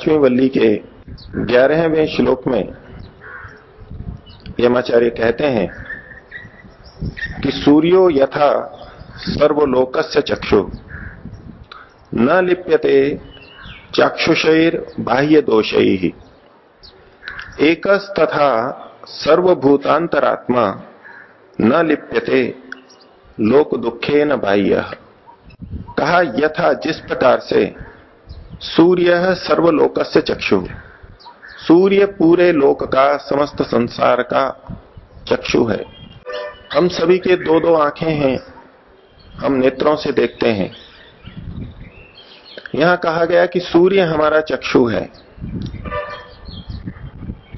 पांचवी वल्ली के ग्यारहवें श्लोक में यमाचार्य कहते हैं कि सूर्यो यथा सर्वलोकस्य चक्षु। न लिप्यते चाक्षुषैर बाह्य दोषई एकस तथा सर्वभूतांतरात्मा न लिप्यते लोक दुखे न बाह्य। कहा यथा जिस प्रकार से सूर्य सर्वलोक से चक्षु। सूर्य पूरे लोक का, समस्त संसार का चक्षु है। हम सभी के दो दो आँखें हैं, हम नेत्रों से देखते हैं। यहाँ कहा गया कि सूर्य हमारा चक्षु है।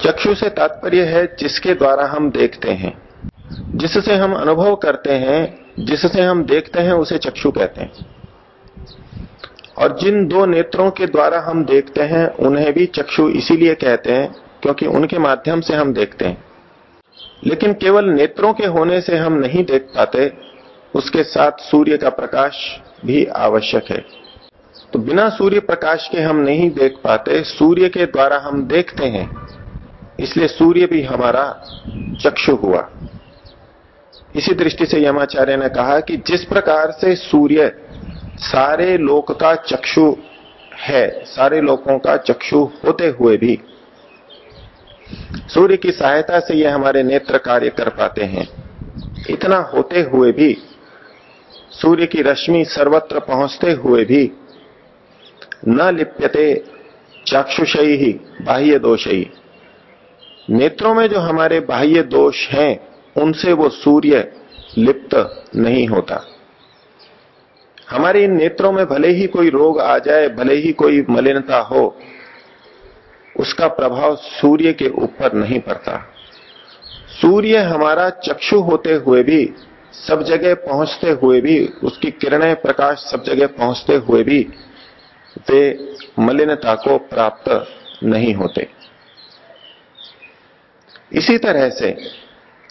चक्षु से तात्पर्य है जिसके द्वारा हम देखते हैं। जिससे हम अनुभव करते हैं, जिससे हम देखते हैं, उसे चक्षु कहते हैं। और जिन दो नेत्रों के द्वारा हम देखते हैं, उन्हें भी चक्षु इसीलिए कहते हैं क्योंकि उनके माध्यम से हम देखते हैं। लेकिन केवल नेत्रों के होने से हम नहीं देख पाते, उसके साथ सूर्य का प्रकाश भी आवश्यक है। तो बिना सूर्य प्रकाश के हम नहीं देख पाते, सूर्य के द्वारा हम देखते हैं। इसलिए सूर्य भी हमारा चक्षु हुआ। इसी दृष्टि से यमाचार्य ने कहा कि जिस प्रकार से सूर्य सारे लोक का चक्षु है, सारे लोगों का चक्षु होते हुए भी। सूर्य की सहायता से यह हमारे नेत्र कार्य कर पाते हैं। इतना होते हुए भी, सूर्य की रश्मि सर्वत्र पहुँचते हुए भी, न लिप्यते चाक्षुषई ही बाह्य दोष। ही नेत्रों में जो हमारे बाह्य दोष हैं, उनसे वो सूर्य लिप्त नहीं होता। हमारे इन नेत्रों में भले ही कोई रोग आ जाए, भले ही कोई मलिनता हो, उसका प्रभाव सूर्य के ऊपर नहीं पड़ता। सूर्य हमारा चक्षु होते हुए भी, सब जगह पहुँचते हुए भी, उसकी किरणें प्रकाश सब जगह पहुँचते हुए भी, वे मलिनता को प्राप्त नहीं होते। इसी तरह से,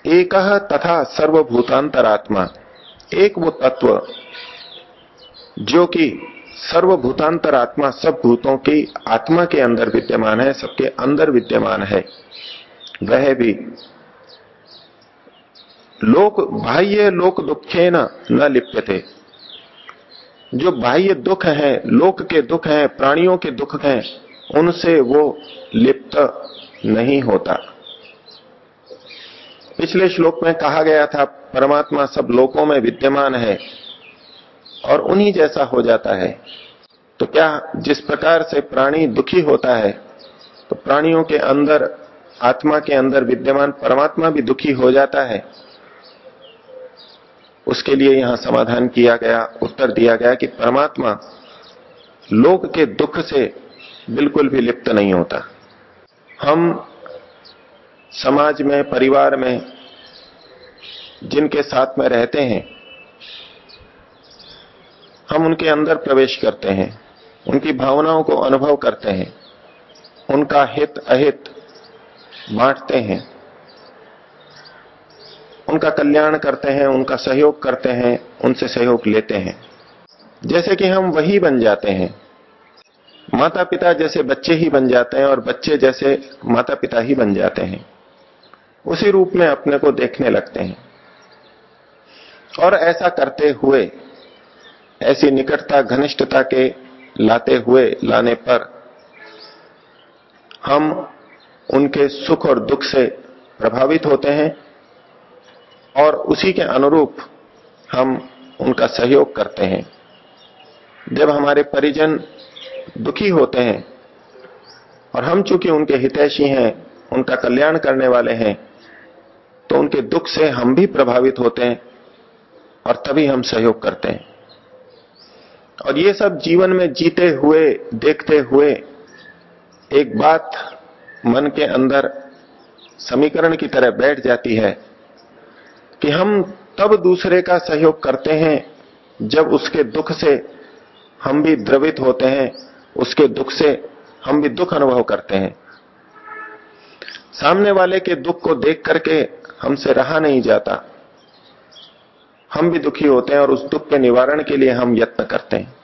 एक तथा सर्वभूतांतरात्मा, एक वो तत्व जो कि सर्वभूतांतर आत्मा, सब भूतों की आत्मा के अंदर विद्यमान है, सबके अंदर विद्यमान है, वह भी लोक बाह्य लोक दुखे न न लिप्यते। जो बाह्य दुख है, लोक के दुख हैं, प्राणियों के दुख हैं, उनसे वो लिप्त नहीं होता। पिछले श्लोक में कहा गया था, परमात्मा सब लोकों में विद्यमान है और उन्हीं जैसा हो जाता है। तो क्या जिस प्रकार से प्राणी दुखी होता है तो प्राणियों के अंदर, आत्मा के अंदर विद्यमान परमात्मा भी दुखी हो जाता है। उसके लिए यहाँ समाधान किया गया, उत्तर दिया गया कि परमात्मा लोक के दुख से बिल्कुल भी लिप्त नहीं होता। हम समाज में, परिवार में जिनके साथ में रहते हैं हम उनके अंदर प्रवेश करते हैं, उनकी भावनाओं को अनुभव करते हैं, उनका हित अहित बांटते हैं, उनका कल्याण करते हैं, उनका सहयोग करते हैं, उनसे सहयोग लेते हैं। जैसे कि हम वही बन जाते हैं माता पिता जैसे बच्चे ही बन जाते हैं और बच्चे जैसे माता पिता ही बन जाते हैं। उसी रूप में अपने को देखने लगते हैं। और ऐसा करते हुए ऐसी निकटता, घनिष्ठता के लाते हुए लाने पर हम उनके सुख और दुख से प्रभावित होते हैं और उसी के अनुरूप हम उनका सहयोग करते हैं। जब हमारे परिजन दुखी होते हैं और हम चूँकि उनके हितैषी हैं, उनका कल्याण करने वाले हैं तो उनके दुख से हम भी प्रभावित होते हैं और तभी हम सहयोग करते हैं। और ये सब जीवन में जीते हुए, देखते हुए एक बात मन के अंदर समीकरण की तरह बैठ जाती है कि हम तब दूसरे का सहयोग करते हैं जब उसके दुख से हम भी द्रवित होते हैं, उसके दुख से हम भी दुख अनुभव करते हैं। सामने वाले के दुख को देख करके हमसे रहा नहीं जाता। हम भी दुखी होते हैं और उस दुख के निवारण के लिए हम यत्न करते हैं।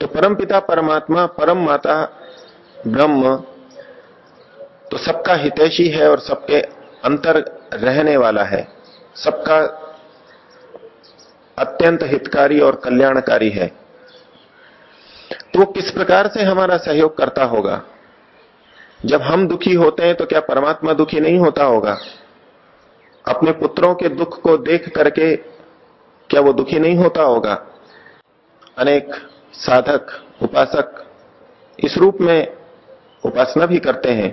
तो परम पिता परमात्मा, परम माता, ब्रह्म तो सबका हितैषी है और सबके अंतर रहने वाला है। सबका अत्यंत हितकारी और कल्याणकारी है। तो वो किस प्रकार से हमारा सहयोग करता होगा? जब हम दुखी होते हैं तो क्या परमात्मा दुखी नहीं होता होगा? अपने पुत्रों के दुख को देख करके क्या वो दुखी नहीं होता होगा? अनेक साधक, उपासक इस रूप में उपासना भी करते हैं।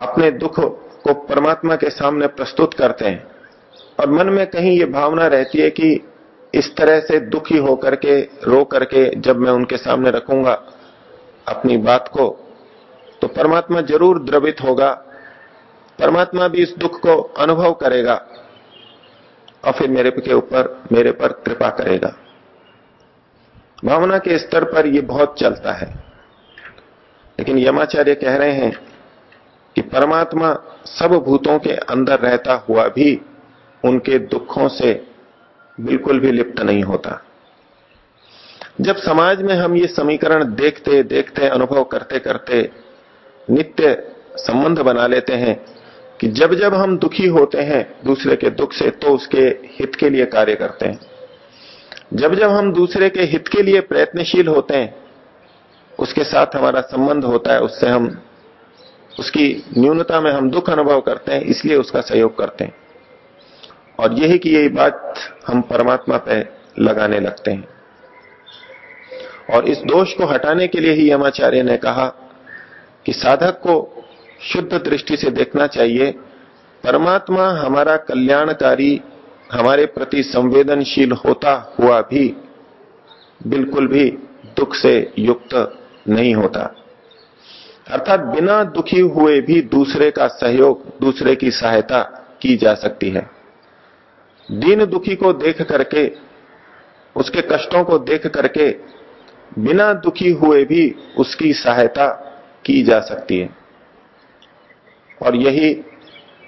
अपने दुख को परमात्मा के सामने प्रस्तुत करते हैं। और मन में कहीं ये भावना रहती है कि इस तरह से दुखी होकर के, रो करके जब मैं उनके सामने रखूँगा अपनी बात को तो परमात्मा ज़रूर द्रवित होगा। परमात्मा भी इस दुख को अनुभव करेगा और फिर मेरे के ऊपर, मेरे पर कृपा करेगा। भावना के स्तर पर यह बहुत चलता है। लेकिन यमाचार्य कह रहे हैं कि परमात्मा सब भूतों के अंदर रहता हुआ भी उनके दुखों से बिल्कुल भी लिप्त नहीं होता। जब समाज में हम ये समीकरण देखते देखते, अनुभव करते करते नित्य संबंध बना लेते हैं कि जब जब हम दुखी होते हैं, दूसरे के दुख से तो उसके हित के लिए कार्य करते हैं। जब जब हम दूसरे के हित के लिए प्रयत्नशील होते हैं, उसके साथ हमारा संबंध होता है, उससे हम, उसकी न्यूनता में हम दुख अनुभव करते हैं, इसलिए उसका सहयोग करते हैं। और यही कि यही बात हम परमात्मा पे लगाने लगते हैं। और इस दोष को हटाने के लिए ही यमाचार्य ने कहा कि साधक को शुद्ध दृष्टि से देखना चाहिए। परमात्मा हमारा कल्याणकारी, हमारे प्रति संवेदनशील होता हुआ भी, बिल्कुल भी दुख से युक्त नहीं होता। अर्थात बिना दुखी हुए भी दूसरे का सहयोग, दूसरे की सहायता की जा सकती है। दीन दुखी को देख करके, उसके कष्टों को देख करके, बिना दुखी हुए भी उसकी सहायता की जा सकती है। और यही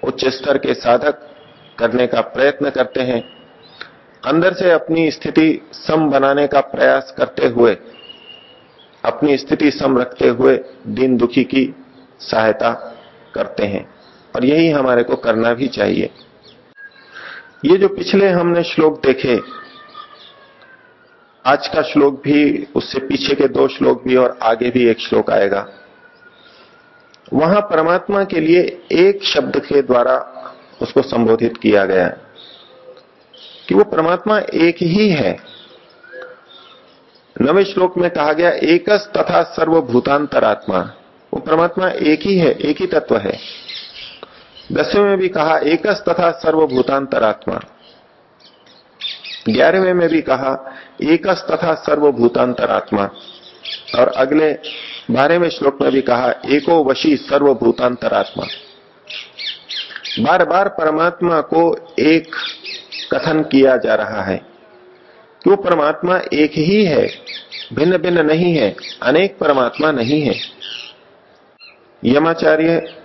उच्च स्तर के साधक करने का प्रयत्न करते हैं। अंदर से अपनी स्थिति सम बनाने का प्रयास करते हुए, अपनी स्थिति सम रखते हुए दिन दुखी की सहायता करते हैं। और यही हमारे को करना भी चाहिए। ये जो पिछले हमने श्लोक देखे, आज का श्लोक भी, उससे पीछे के दो श्लोक भी और आगे भी एक श्लोक आएगा। वहाँ परमात्मा के लिए एक शब्द के द्वारा उसको संबोधित किया गया है कि वो परमात्मा एक ही है। नवे श्लोक में कहा गया, एकस तथा सर्वभूतांतरात्मा। वो परमात्मा एक ही है, एक ही तत्व है। दसवें में भी कहा, एकस तथा सर्वभूतांतरात्मा। ग्यारहवें में भी कहा, एकस तथा सर्वभूतांतरात्मा। और अगले बारहवें श्लोक में भी कहा, एको वशी सर्वभूतांतरात्मा। बार बार परमात्मा को एक कथन किया जा रहा है। कि वो परमात्मा एक ही है? भिन्न भिन्न नहीं है, अनेक परमात्मा नहीं है। यमाचार्य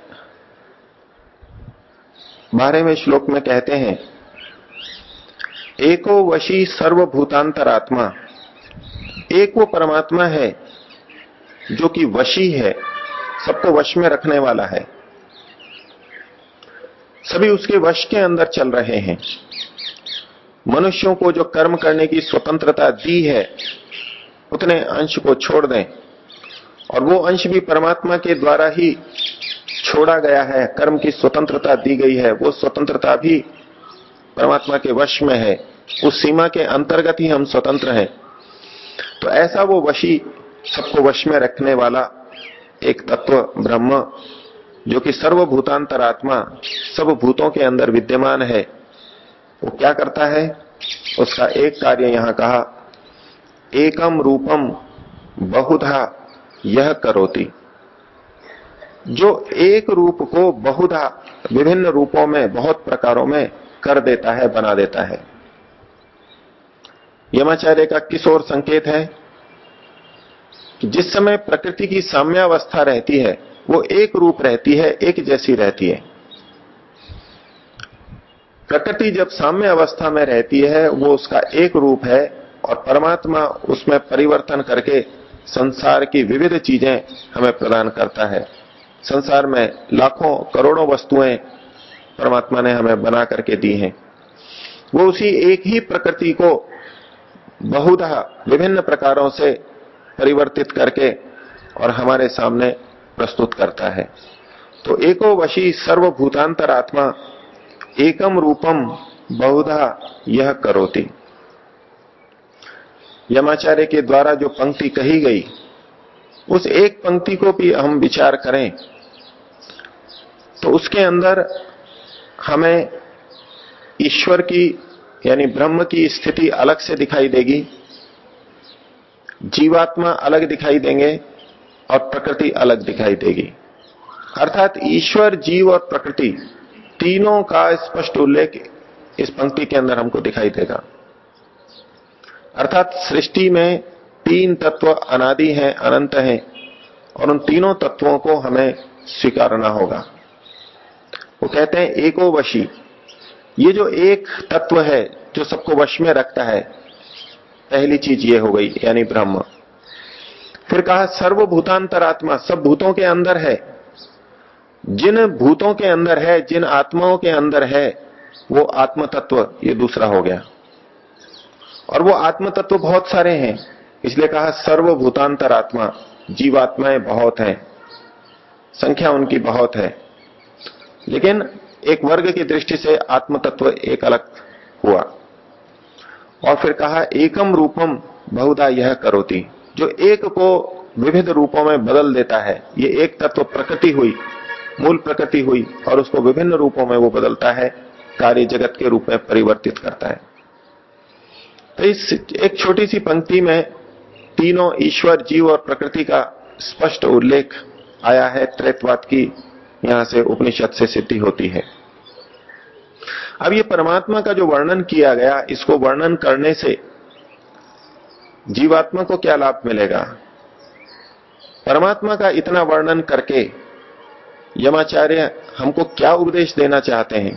बारहवें श्लोक में कहते हैं, एको वशी सर्वभूतांतरात्मा। एक वो परमात्मा है जो कि वशी है, सबको वश में रखने वाला है। सभी उसके वश के अंदर चल रहे हैं। मनुष्यों को जो कर्म करने की स्वतंत्रता दी है, उतने अंश को छोड़ दें। और वो अंश भी परमात्मा के द्वारा ही छोड़ा गया है, कर्म की स्वतंत्रता दी गई है। वो स्वतंत्रता भी परमात्मा के वश में है। उस सीमा के अंतर्गत ही हम स्वतंत्र हैं। तो ऐसा वो वशी सबको वश में रखने वाला एक तत्व ब्रह्म, जो कि सर्वभूतांतरात्मा, सब भूतों के अंदर विद्यमान है, वो क्या करता है? उसका एक कार्य यहाँ कहा, एकम रूपम बहुधा यह करोती। जो एक रूप को बहुधा विभिन्न रूपों में, बहुत प्रकारों में कर देता है, बना देता है। यमाचार्य का किस ओर संकेत है? कि जिस समय प्रकृति की साम्यावस्था रहती है, वो एक रूप रहती है, एक जैसी रहती है। प्रकृति जब साम्य अवस्था में रहती है, वो उसका एक रूप है और परमात्मा उसमें परिवर्तन करके संसार की विविध चीज़ें हमें प्रदान करता है। संसार में लाखों, करोड़ों वस्तुएँ परमात्मा ने हमें बना करके दी हैं। वो उसी एक ही प्रकृति को बहुधा विभिन्न प्रकारों से परिवर्तित करके और हमारे सामने प्रस्तुत करता है। तो एको वशी सर्वभूतांतर आत्मा एकम रूपम बहुधा यह करोती। यमाचार्य के द्वारा जो पंक्ति कही गई, उस एक पंक्ति को भी हम विचार करें तो उसके अंदर हमें ईश्वर की, यानी ब्रह्म की स्थिति अलग से दिखाई देगी। जीवात्मा अलग दिखाई देंगे और प्रकृति अलग दिखाई देगी। अर्थात ईश्वर, जीव और प्रकृति तीनों का स्पष्ट उल्लेख इस पंक्ति के अंदर हमको दिखाई देगा। अर्थात सृष्टि में तीन तत्व अनादि हैं, अनंत हैं, और उन तीनों तत्वों को हमें स्वीकारना होगा। वो कहते हैं एको वशी ये जो एक तत्व है, जो सबको वश में रखता है पहली चीज़ ये हो गई, यानी ब्रह्म। फिर कहा, सर्वभूतांतरात्मा, सब भूतों के अंदर है। जिन भूतों के अंदर है, जिन आत्माओं के अंदर है, वो आत्म तत्व ये दूसरा हो गया। और वो आत्म तत्व बहुत सारे हैं। इसलिए कहा सर्वभूतांतर आत्मा जीवात्माएँ बहुत हैं। संख्या उनकी बहुत है। लेकिन एक वर्ग की दृष्टि से आत्म तत्व एक अलग हुआ। और फिर कहा, एकम रूपम बहुधा यह करोती। जो एक को विविध रूपों में बदल देता है, ये एक तत्व प्रकृति हुई, मूल प्रकृति हुई, और उसको विभिन्न रूपों में वो बदलता है, कार्य जगत के रूप में परिवर्तित करता है। तो इस एक छोटी सी पंक्ति में तीनों ईश्वर, जीव और प्रकृति का स्पष्ट उल्लेख आया है। त्रैतवाद की यहाँ से उपनिषद से सिद्धि होती है। अब ये परमात्मा का जो वर्णन किया गया, इसको वर्णन करने से जीवात्मा को क्या लाभ मिलेगा? परमात्मा का इतना वर्णन करके यमाचार्य हमको क्या उपदेश देना चाहते हैं?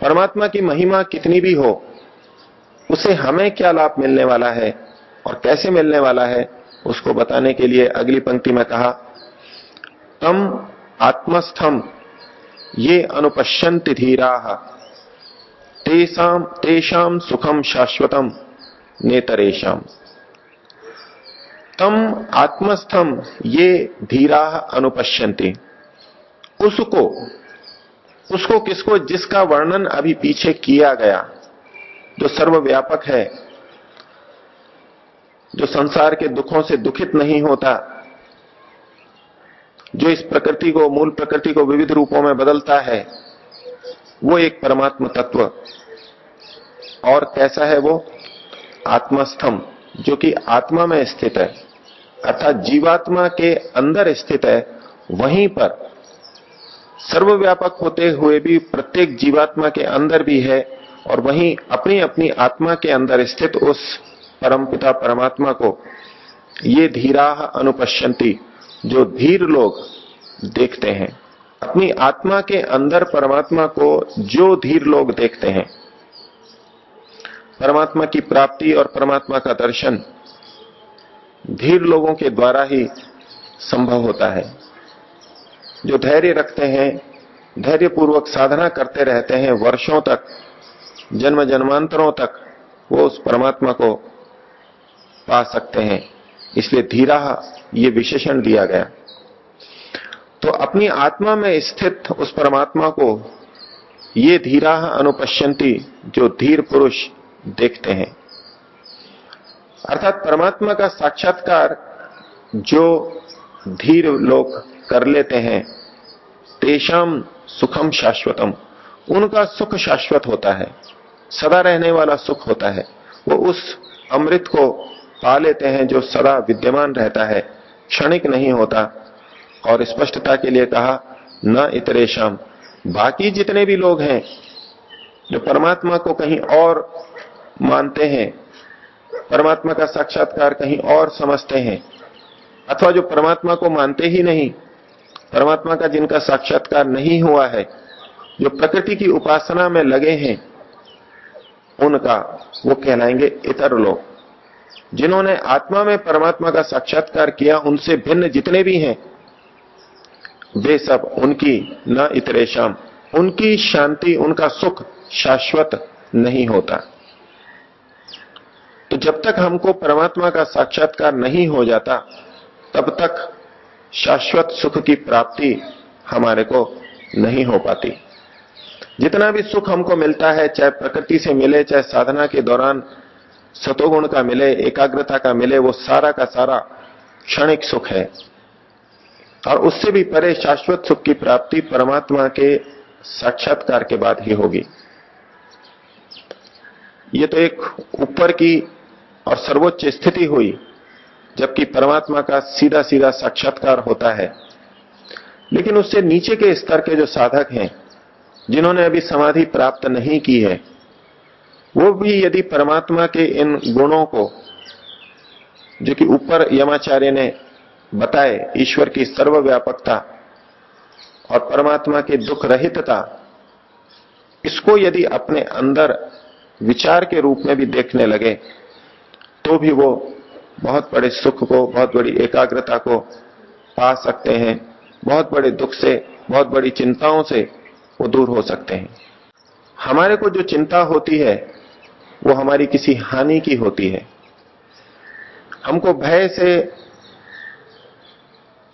परमात्मा की महिमा कितनी भी हो, उसे हमें क्या लाभ मिलने वाला है और कैसे मिलने वाला है, उसको बताने के लिए अगली पंक्ति में कहा, तम आत्मस्थम, ये अनुपश्यंति धीरा। तेसाम तेषाम सुखम शाश्वतम नेतरेशम तम आत्मस्थम ये धीरा अनुपश्यंती उसको उसको किसको, जिसका वर्णन अभी पीछे किया गया, जो सर्वव्यापक है, जो संसार के दुखों से दुखित नहीं होता, जो इस प्रकृति को, मूल प्रकृति को विविध रूपों में बदलता है वो एक परमात्म तत्व। और कैसा है वो? आत्मस्थम, जो कि आत्मा में स्थित है। अर्थात जीवात्मा के अंदर स्थित है, वहीं पर। सर्वव्यापक होते हुए भी प्रत्येक जीवात्मा के अंदर भी है, और वहीं अपनी अपनी आत्मा के अंदर स्थित उस परमपिता परमात्मा को ये धीरा अनुपश्यंती, जो धीर लोग देखते हैं। अपनी आत्मा के अंदर परमात्मा को जो धीर लोग देखते हैं, परमात्मा की प्राप्ति और परमात्मा का दर्शन धीर लोगों के द्वारा ही संभव होता है। जो धैर्य रखते हैं धैर्य पूर्वक साधना करते रहते हैं, वर्षों तक जन्म जन्मांतरों तक, वो उस परमात्मा को पा सकते हैं। इसलिए धीरा ये विशेषण दिया गया। तो अपनी आत्मा में स्थित उस परमात्मा को ये धीरा अनुपश्यंती जो धीर पुरुष देखते हैं। अर्थात परमात्मा का साक्षात्कार जो धीर लोग कर लेते हैं तेषाम सुखम शाश्वतम। उनका सुख शाश्वत होता है, सदा रहने वाला सुख होता है। वो उस अमृत को पा लेते हैं जो सदा विद्यमान रहता है, क्षणिक नहीं होता और स्पष्टता के लिए कहा, न इतरेशम। बाकी जितने भी लोग हैं, जो परमात्मा को कहीं और मानते हैं, परमात्मा का साक्षात्कार कहीं और समझते हैं, अथवा जो परमात्मा को मानते ही नहीं, परमात्मा का जिनका साक्षात्कार नहीं हुआ है, जो प्रकृति की उपासना में लगे हैं, उनका वो कहलाएँगे इतर लोग। जिन्होंने आत्मा में परमात्मा का साक्षात्कार किया, उनसे भिन्न जितने भी हैं वे सब उनकी न इतरे शाम। उनकी शांति, उनका सुख शाश्वत नहीं होता। तो जब तक हमको परमात्मा का साक्षात्कार नहीं हो जाता, तब तक शाश्वत सुख की प्राप्ति हमारे को नहीं हो पाती। जितना भी सुख हमको मिलता है, चाहे प्रकृति से मिले, चाहे साधना के दौरान सतोगुण का मिले, एकाग्रता का मिले, वो सारा का सारा क्षणिक सुख है। और उससे भी परे शाश्वत सुख की प्राप्ति परमात्मा के साक्षात्कार के बाद ही होगी। ये तो एक ऊपर की और सर्वोच्च स्थिति हुई, जबकि परमात्मा का सीधा सीधा साक्षात्कार होता है। लेकिन उससे नीचे के स्तर के जो साधक हैं, जिन्होंने अभी समाधि प्राप्त नहीं की है, वो भी यदि परमात्मा के इन गुणों को, जो कि ऊपर यमाचार्य ने बताए, ईश्वर की सर्वव्यापकता और परमात्मा की दुख रहितता, इसको यदि अपने अंदर विचार के रूप में भी देखने लगे तो भी वो बहुत बड़े सुख को, बहुत बड़ी एकाग्रता को पा सकते हैं, बहुत बड़े दुख से, बहुत बड़ी चिंताओं से वो दूर हो सकते हैं। हमारे को जो चिंता होती है, वो हमारी किसी हानि की होती है। हमको भय से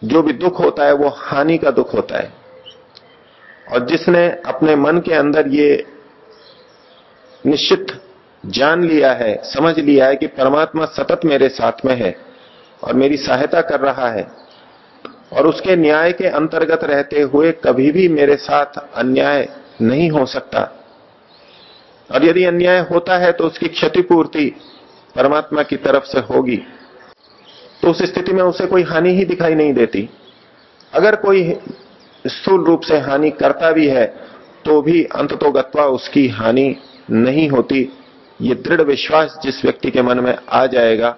जो भी दुख होता है, वो हानि का दुख होता है। और जिसने अपने मन के अंदर ये निश्चित जान लिया है, समझ लिया है कि परमात्मा सतत मेरे साथ में है और मेरी सहायता कर रहा है, और उसके न्याय के अंतर्गत रहते हुए कभी भी मेरे साथ अन्याय नहीं हो सकता। और यदि अन्याय होता है तो उसकी क्षतिपूर्ति परमात्मा की तरफ़ से होगी। तो उस स्थिति में उसे कोई हानि ही दिखाई नहीं देती। अगर कोई स्थूल रूप से हानि करता भी है तो भी अंत अंततोगत्वा उसकी हानि नहीं होती। ये दृढ़ विश्वास जिस व्यक्ति के मन में आ जाएगा,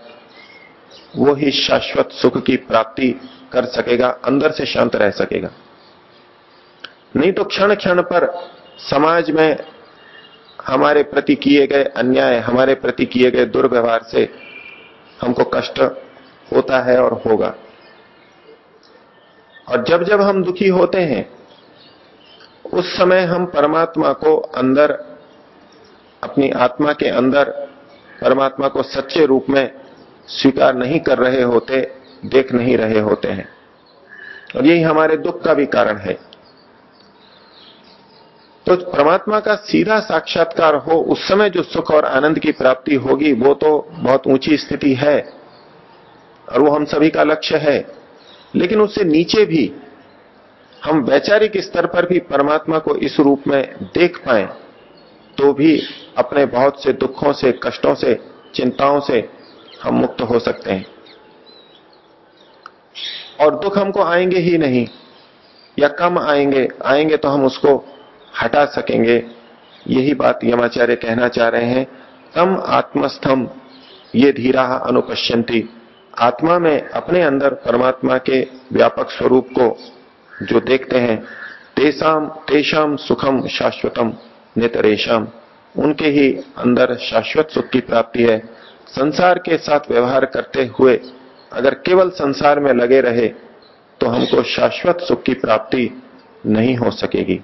वो ही शाश्वत सुख की प्राप्ति कर सकेगा, अंदर से शांत रह सकेगा। नहीं तो क्षण क्षण पर समाज में हमारे प्रति किए गए अन्याय, हमारे प्रति किए गए दुर्व्यवहार से हमको कष्ट होता है और होगा। और जब जब हम दुखी होते हैं, उस समय हम परमात्मा को अंदर, अपनी आत्मा के अंदर, परमात्मा को सच्चे रूप में स्वीकार नहीं कर रहे होते, देख नहीं रहे होते हैं। और यही हमारे दुख का भी कारण है। तो परमात्मा का सीधा साक्षात्कार हो, उस समय जो सुख और आनंद की प्राप्ति होगी, वो तो बहुत ऊँची स्थिति है। और वो हम सभी का लक्ष्य है। लेकिन उससे नीचे भी हम वैचारिक स्तर पर भी परमात्मा को इस रूप में देख पाए तो भी अपने बहुत से दुखों से, कष्टों से, चिंताओं से हम मुक्त हो सकते हैं। और दुख हमको आएँगे ही नहीं, या कम आएँगे आएँगे तो हम उसको हटा सकेंगे। यही बात यमाचार्य कहना चाह रहे हैं, तम आत्मस्थम, ये धीरा अनुपश्यंती आत्मा में अपने अंदर परमात्मा के व्यापक स्वरूप को जो देखते हैं, तेसाम, तेषाम सुखम शाश्वतम नेतरेशम, उनके ही अंदर शाश्वत सुख की प्राप्ति है। संसार के साथ व्यवहार करते हुए अगर केवल संसार में लगे रहे तो हमको शाश्वत सुख की प्राप्ति नहीं हो सकेगी।